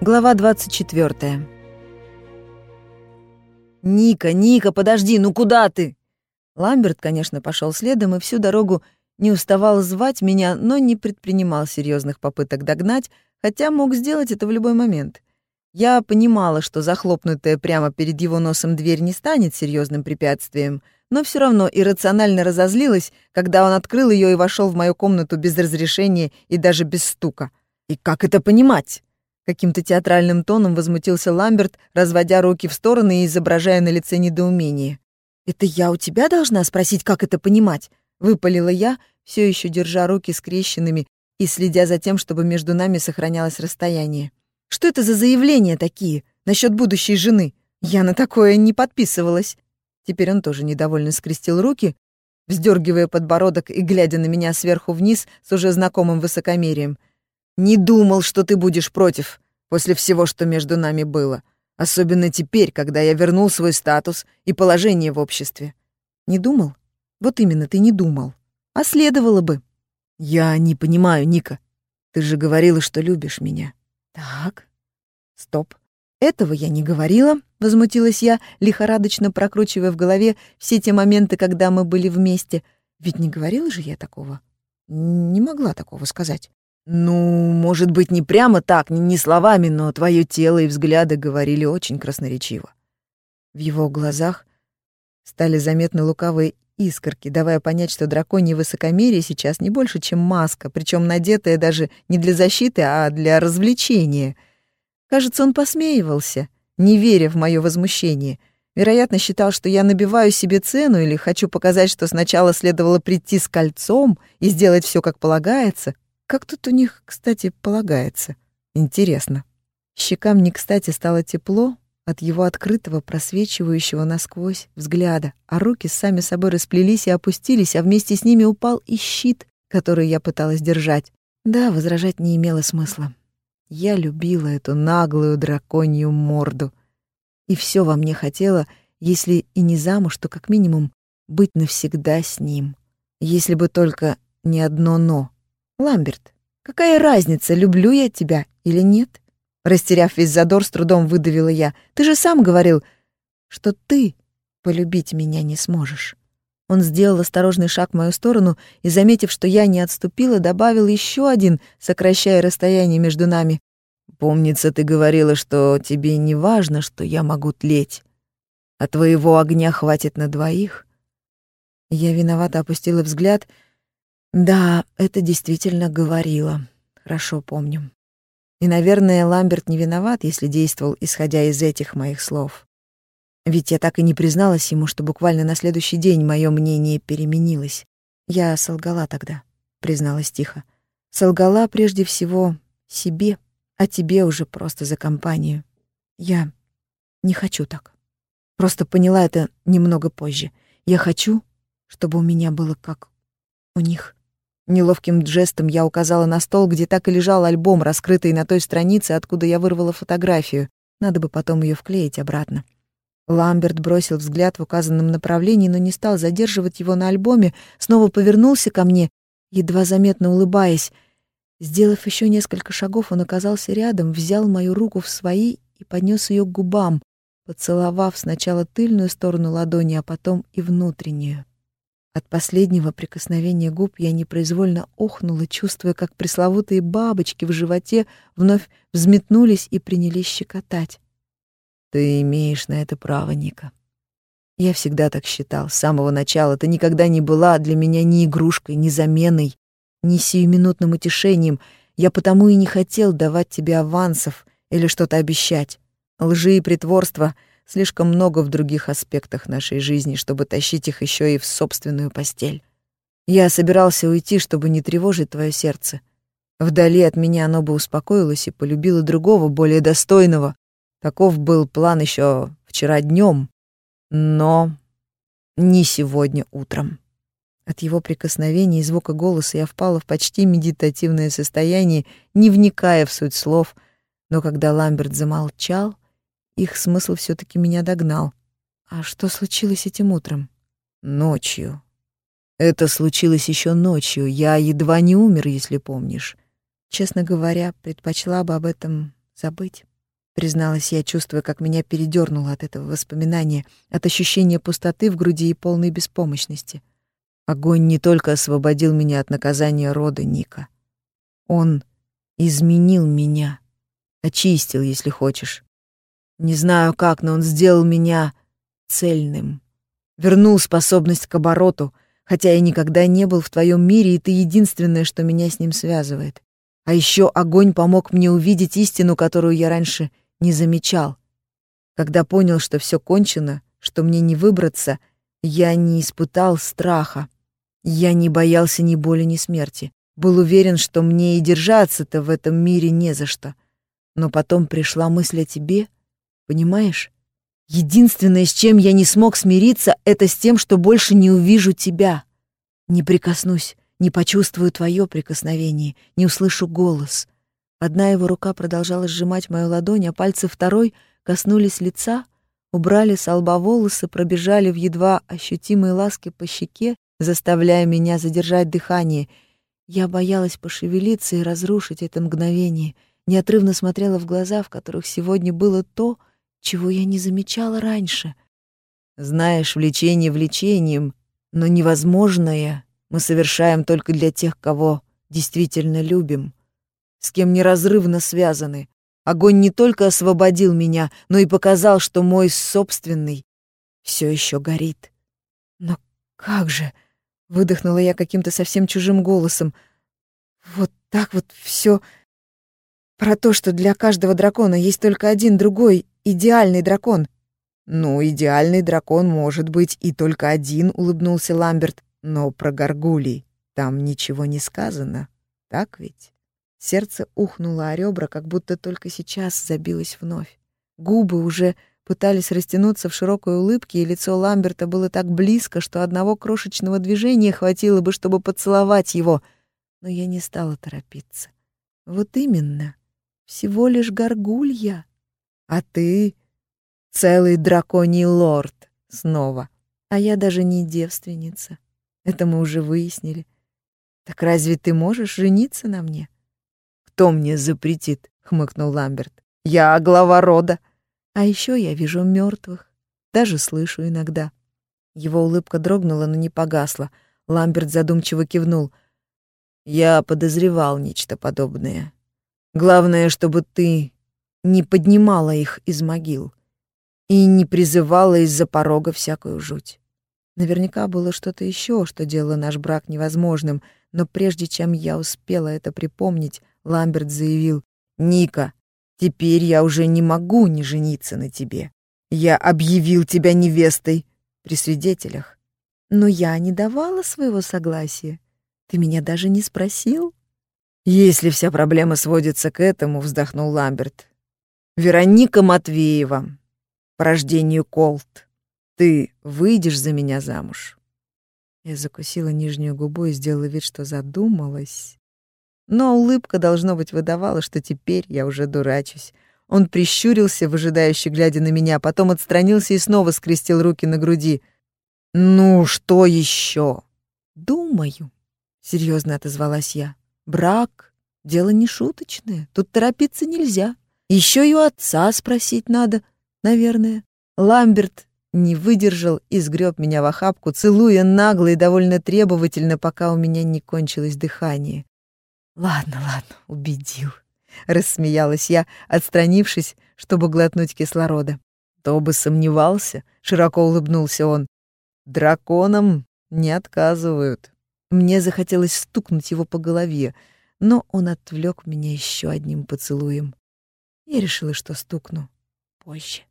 Глава 24. «Ника, Ника, подожди, ну куда ты?» Ламберт, конечно, пошел следом и всю дорогу не уставал звать меня, но не предпринимал серьезных попыток догнать, хотя мог сделать это в любой момент. Я понимала, что захлопнутая прямо перед его носом дверь не станет серьезным препятствием, но все равно иррационально разозлилась, когда он открыл ее и вошел в мою комнату без разрешения и даже без стука. И как это понимать? Каким-то театральным тоном возмутился Ламберт, разводя руки в стороны и изображая на лице недоумение. «Это я у тебя должна спросить, как это понимать?» — выпалила я, все еще держа руки скрещенными и следя за тем, чтобы между нами сохранялось расстояние. «Что это за заявления такие насчет будущей жены? Я на такое не подписывалась». Теперь он тоже недовольно скрестил руки, вздергивая подбородок и глядя на меня сверху вниз с уже знакомым высокомерием — не думал, что ты будешь против после всего, что между нами было. Особенно теперь, когда я вернул свой статус и положение в обществе. Не думал? Вот именно, ты не думал. А следовало бы. Я не понимаю, Ника. Ты же говорила, что любишь меня. Так. Стоп. Этого я не говорила, возмутилась я, лихорадочно прокручивая в голове все те моменты, когда мы были вместе. Ведь не говорила же я такого. Не могла такого сказать. «Ну, может быть, не прямо так, не словами, но твое тело и взгляды говорили очень красноречиво». В его глазах стали заметны лукавые искорки, давая понять, что драконье высокомерие сейчас не больше, чем маска, причем надетая даже не для защиты, а для развлечения. Кажется, он посмеивался, не веря в мое возмущение. Вероятно, считал, что я набиваю себе цену или хочу показать, что сначала следовало прийти с кольцом и сделать все как полагается, как тут у них, кстати, полагается? Интересно. Щекам не кстати стало тепло от его открытого, просвечивающего насквозь взгляда, а руки сами собой расплелись и опустились, а вместе с ними упал и щит, который я пыталась держать. Да, возражать не имело смысла. Я любила эту наглую драконью морду. И все во мне хотело, если и не замуж, то как минимум быть навсегда с ним. Если бы только не одно «но». Ламберт, какая разница, люблю я тебя или нет? Растеряв весь задор, с трудом выдавила я. Ты же сам говорил, что ты полюбить меня не сможешь. Он сделал осторожный шаг в мою сторону и, заметив, что я не отступила, добавил еще один, сокращая расстояние между нами. «Помнится, ты говорила, что тебе не важно, что я могу тлеть, а твоего огня хватит на двоих». Я виновато опустила взгляд — да, это действительно говорила. Хорошо помню. И, наверное, Ламберт не виноват, если действовал, исходя из этих моих слов. Ведь я так и не призналась ему, что буквально на следующий день мое мнение переменилось. Я солгала тогда, призналась тихо. Солгала прежде всего себе, а тебе уже просто за компанию. Я не хочу так. Просто поняла это немного позже. Я хочу, чтобы у меня было как у них. Неловким жестом я указала на стол, где так и лежал альбом, раскрытый на той странице, откуда я вырвала фотографию. Надо бы потом ее вклеить обратно. Ламберт бросил взгляд в указанном направлении, но не стал задерживать его на альбоме, снова повернулся ко мне, едва заметно улыбаясь. Сделав еще несколько шагов, он оказался рядом, взял мою руку в свои и поднес ее к губам, поцеловав сначала тыльную сторону ладони, а потом и внутреннюю. От последнего прикосновения губ я непроизвольно охнула, чувствуя, как пресловутые бабочки в животе вновь взметнулись и принялись щекотать. Ты имеешь на это право, Ника. Я всегда так считал, с самого начала. Ты никогда не была для меня ни игрушкой, ни заменой, ни сиюминутным утешением. Я потому и не хотел давать тебе авансов или что-то обещать. Лжи и притворства — Слишком много в других аспектах нашей жизни, чтобы тащить их еще и в собственную постель. Я собирался уйти, чтобы не тревожить твое сердце. Вдали от меня оно бы успокоилось и полюбило другого, более достойного. Таков был план еще вчера днем, но не сегодня утром. От его прикосновения и звука голоса я впала в почти медитативное состояние, не вникая в суть слов, но когда Ламберт замолчал, их смысл все таки меня догнал. А что случилось этим утром? Ночью. Это случилось еще ночью. Я едва не умер, если помнишь. Честно говоря, предпочла бы об этом забыть, призналась я, чувствуя, как меня передернуло от этого воспоминания, от ощущения пустоты в груди и полной беспомощности. Огонь не только освободил меня от наказания рода Ника. Он изменил меня, очистил, если хочешь. Не знаю как, но он сделал меня цельным. Вернул способность к обороту, хотя я никогда не был в твоем мире, и ты единственное, что меня с ним связывает. А еще огонь помог мне увидеть истину, которую я раньше не замечал. Когда понял, что все кончено, что мне не выбраться, я не испытал страха. Я не боялся ни боли, ни смерти. Был уверен, что мне и держаться-то в этом мире не за что. Но потом пришла мысль о тебе, понимаешь? Единственное, с чем я не смог смириться, это с тем, что больше не увижу тебя. Не прикоснусь, не почувствую твое прикосновение, не услышу голос. Одна его рука продолжала сжимать мою ладонь, а пальцы второй коснулись лица, убрали с лба волосы, пробежали в едва ощутимые ласки по щеке заставляя меня задержать дыхание. Я боялась пошевелиться и разрушить это мгновение, неотрывно смотрела в глаза, в которых сегодня было то, чего я не замечала раньше. Знаешь, влечение влечением, но невозможное мы совершаем только для тех, кого действительно любим, с кем неразрывно связаны. Огонь не только освободил меня, но и показал, что мой собственный все еще горит. Но как же... Выдохнула я каким-то совсем чужим голосом. Вот так вот все про то, что для каждого дракона есть только один другой, идеальный дракон. Ну, идеальный дракон может быть и только один, улыбнулся Ламберт, но про горгулей там ничего не сказано, так ведь? Сердце ухнуло о ребра, как будто только сейчас забилось вновь. Губы уже пытались растянуться в широкой улыбке, и лицо Ламберта было так близко, что одного крошечного движения хватило бы, чтобы поцеловать его. Но я не стала торопиться. Вот именно. Всего лишь горгулья. А ты — целый драконий лорд снова. А я даже не девственница. Это мы уже выяснили. Так разве ты можешь жениться на мне? Кто мне запретит? — хмыкнул Ламберт. Я глава рода. А еще я вижу мертвых, даже слышу иногда. Его улыбка дрогнула, но не погасла. Ламберт задумчиво кивнул. Я подозревал нечто подобное. Главное, чтобы ты не поднимала их из могил и не призывала из-за порога всякую жуть. Наверняка было что-то еще, что делало наш брак невозможным, но прежде чем я успела это припомнить, Ламберт заявил, «Ника, Теперь я уже не могу не жениться на тебе. Я объявил тебя невестой при свидетелях. Но я не давала своего согласия. Ты меня даже не спросил. Если вся проблема сводится к этому, вздохнул Ламберт. Вероника Матвеева, по рождению Колт. Ты выйдешь за меня замуж? Я закусила нижнюю губу и сделала вид, что задумалась. Но улыбка, должно быть, выдавала, что теперь я уже дурачусь. Он прищурился, выжидающе глядя на меня, потом отстранился и снова скрестил руки на груди. «Ну, что еще?» «Думаю», — серьезно отозвалась я. «Брак — дело не шуточное, тут торопиться нельзя. Еще и у отца спросить надо, наверное». Ламберт не выдержал и сгреб меня в охапку, целуя нагло и довольно требовательно, пока у меня не кончилось дыхание. Ладно, ладно, убедил, рассмеялась я, отстранившись, чтобы глотнуть кислорода. То бы сомневался, широко улыбнулся он. Драконам не отказывают. Мне захотелось стукнуть его по голове, но он отвлек меня еще одним поцелуем. Я решила, что стукну позже.